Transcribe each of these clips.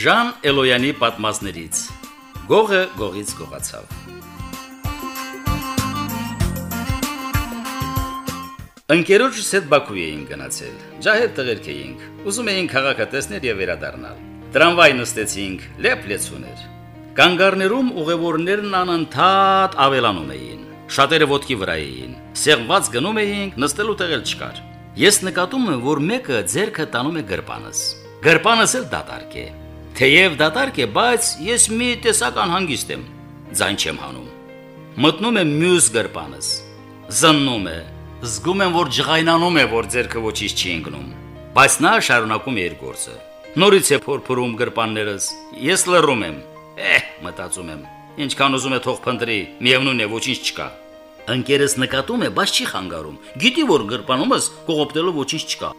Ժան Էլոյանի պատմածներից Գողը գողից գողացավ Ընկերոջս հետ Բաքու էինք գնացել։ Ջահեր տղերք էինք։ Ուզում էինք քաղաքը տեսնել եւ վերադառնալ։ Տրամվայ նստեցինք, լեփ-լեցուներ։ Կանգառներում ուղևորներն անընդհատ ավելանում էին։ Շատերը ոդկի վրա էին։ Սեղված գնում էինք, նստելու տեղել չկար։ Ես նկատում եմ, որ մեկը ձերքը տանում է գրպանս։ Գրպանս էլ դատարկ է։ Թեև դատարկ է, բայց ես մի տեսական հանգիստ եմ, ձայն չեմ հանում։ Մտնում եմ մյուս գրպանս։ Զննում է։ Զգում եմ, որ ջղայնանում է, որ ձերքը ոչինչ չի ընկնում։ Բայց նա շարունակում է իր գործը։ Նորից է փորփրում գրպաններս։ Ես լռում եմ։ Էհ, մտածում եմ։ Ինչքան ուզում է թող փնտրի, միևնույն է ոչինչ չկա։ Ընկերս նկատում է, բայց չի խանգարում։ Գիտի, որ գրպանումս կողոպտելու ոչինչ չկա։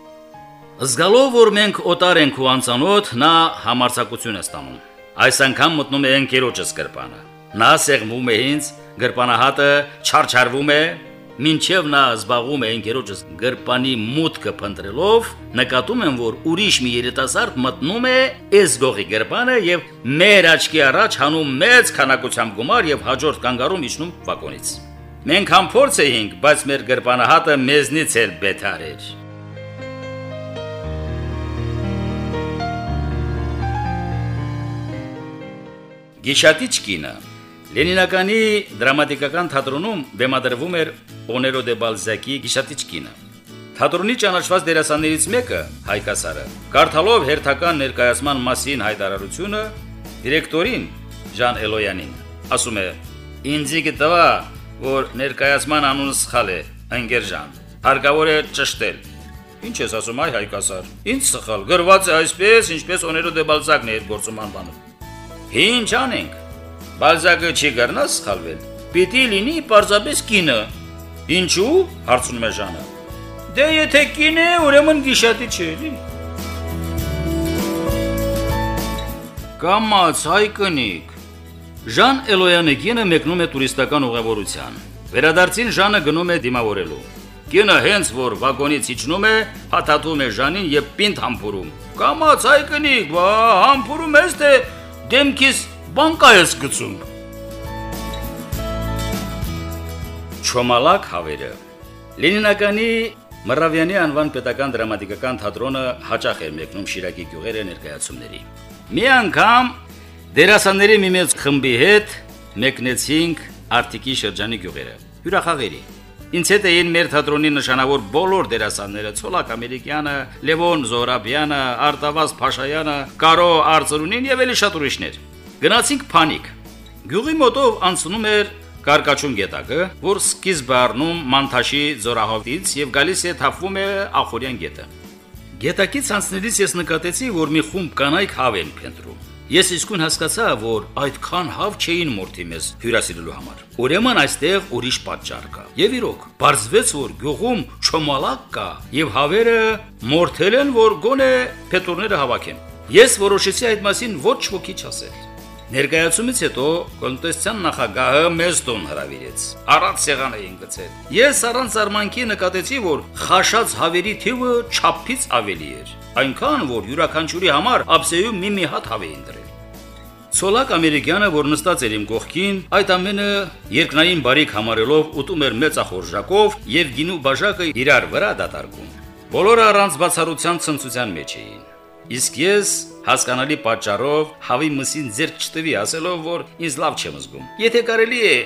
Զգալով, որ մենք օտար ենք ու անծանոթ, նա համարցակություն է ստանում։ Այս անգամ մտնում է ընկերոջս գրպանը։ Նա սեղմում է ինձ, գրպանահատը չարչարվում է, Մինչև նա զբաղվում է ընկերոջս գրպանի մուտքը փնտրելով, նկատում եմ, որ ուրիշ մի երիտասարդ մտնում է այս գողի գրպանը եւ մեր աչքի առաջ հանում մեծ քանակությամբ գումար եւ հաջորդ կանգառում իջնում վագոնից։ Մենք համ փորձ էինք, բայց մեր գրպանահատը մեզնից էլ բետար էր։ Գիշատիչ կինը Լենինականի դրամատիկական թատրոնում բեմադրվում էր Օներո դե Բալզակի Գիշատիչ կինը։ Թատրոնի ճանաչված դերասաններից մեկը Հայկասարը կարդալով հերթական ներկայացման մասին հայտարարությունը դիրեկտորին Ժան Էլոյանին ասում է. «Ինձ գտվա, որ ներկայացման անունը սխալ է, ընկեր Ժան։ Հարկավոր է ճշտել»։ Ինչ ես ասում այ Հայկասար։ Ինչ սխալ, գրված է այսպես, ինչպես Օներո դե Բալզակն է գործում անվանում։ Ինչ անենք։ Բալզակը չի գարնա սխալվել։ Պիտի լինի պարզապես կինը։ Ինչու՞, հարցնում է Ժանը։ Դե եթե կին է, ուրեմն գիշատի չէ, էլի։ Կամաց հայ կնիկ։ Ժան Էլոյանը կինը մեկնում է տուրիստական ուղևորության։ Վերադարձին Ժանը գնում է դիմավորելու։ Կինը հենց որ վագոնից իջնում է, հաթաթում է Ժանին եւ պինդ համբուրում։ Կամաց հայ կնիկ, բա համբուրում ես թե դեմքիս բանկա ես գցում։ Չոմալակ հավերը Լենինականի Մռավյանի անվան պետական դրամատիկական թատրոնը հաճախ էր մեկնում Շիրակի գյուղերը ներկայացումների։ Մի անգամ դերասանների մի մեծ խմբի հետ մեկնեցինք Արտիկի շրջանի գյուղերը։ Հյուրախաղերի Ինձ հետ էին մեր թատրոնի նշանավոր բոլոր դերասանները՝ Ցոլակ Ամերիկյանը, Լևոն Զորաբյանը, Արտավազ Փաշայանը, Կարո Արծրունին եւ ելի շատ ուրիշներ։ Գնացինք Փանիկ։ Գյուղի մոտով անցնում էր Կարկաչուն գետակը, որ սկիզբ առնում Մանթաշի ձորահովից եւ գալիս է թափվում է Ախորյան գետը։ Գետակից անցնելիս ես նկատեցի, որ մի խումբ կանայք հավ են փնտրում։ Ես իսկույն հասկացա, որ այդքան հավ չէին մորթի մեզ հյուրասիրելու համար։ Ուրեմն այստեղ ուրիշ պատճառ կա։ Եվ իրոք, բարձվեց, որ գյուղում չոմալակ կա, եւ հավերը մորթել են, որ գոնե փետուրները հավաքեն։ Ես որոշեցի այդ մասին ոչ ոքի չասել։ Ներկայացումից հետո կոնտեստյան նախագահը մեզ տուն հրավիրեց։ Առանց սեղան էին գցել։ Ես առանց արմանքի նկատեցի, որ խաշած հավերի թիվը չափից ավելի էր։ Այնքան, որ յուրաքանչյուրի համար ափսեյում մի-մի հատ հավ էին դրել։ Ցոլակ ամերիկյանը, որ նստած էր իմ կողքին, այդ ամենը երկնային բարիք համարելով ուտում էր մեծ ախորժակով եւ գինու բաժակը իրար վրա դատարկում։ Բոլորը առանց բացառության ցնցության մեջ էին։ Իսկ ես հասկանալի պատճառով հավի մսին ձեռք չտվի, ասելով, որ ինձ լավ չեմ զգում։ Եթե կարելի է,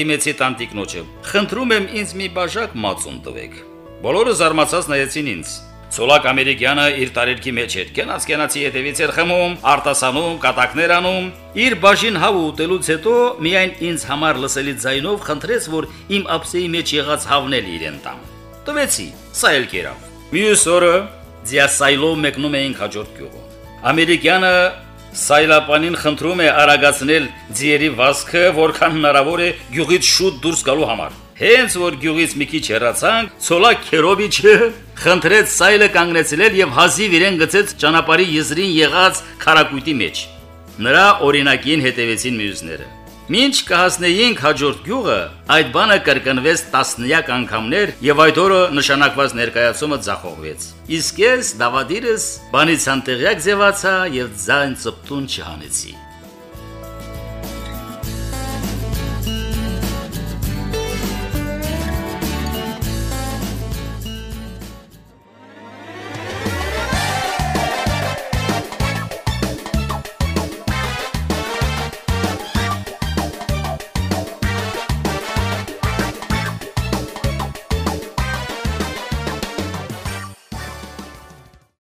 դիմեցի տանտիկնոջը։ Խնդրում եմ ինձ մի բաժակ մածուն տվեք։ Բոլորը զարմացած նայեցին ինձ։ Ցոլակ ամերիկյանը իր տարերքի մեջ էր։ Կենաց կենացի հետևից էր խմում, արտասանում, կատակներ անում։ Իր բաժին հավը ուտելուց հետո միայն ինձ համար լսելի ձայնով խնդրեց, որ իմ ափսեի մեջ եղած հավն էլ իրեն տամ։ Տվեցի, սա էլ կերավ։ Մյուս օրը Ձիասայլով մեկնում էինք հաջորդ գյուղը։ Ամերիկյանը Սայլապանին խնդրում է արագացնել ձիերի վազքը, որքան հնարավոր է գյուղից շուտ դուրս գալու համար։ Հենց որ գյուղից մի քիչ հեռացանք, Ցոլա Քերովիչը խնդրեց Սայլը կանգնեցնել եւ հազիվ իրեն գցեց ճանապարհի եզրին եղած քարակույտի մեջ։ Նրա օրինակին հետևեցին մյուսները։ Մինչ կհասնեինք հաջորդ գյուղը, այդ բանը կրկնվեց տասնյակ անգամներ եւ այդ օրը նշանակված ներկայացումը ձախողվեց։ Իսկ ես դավադիրս բանից անտեղյակ ձևացա եւ ձայն ծպտուն չհանեցի։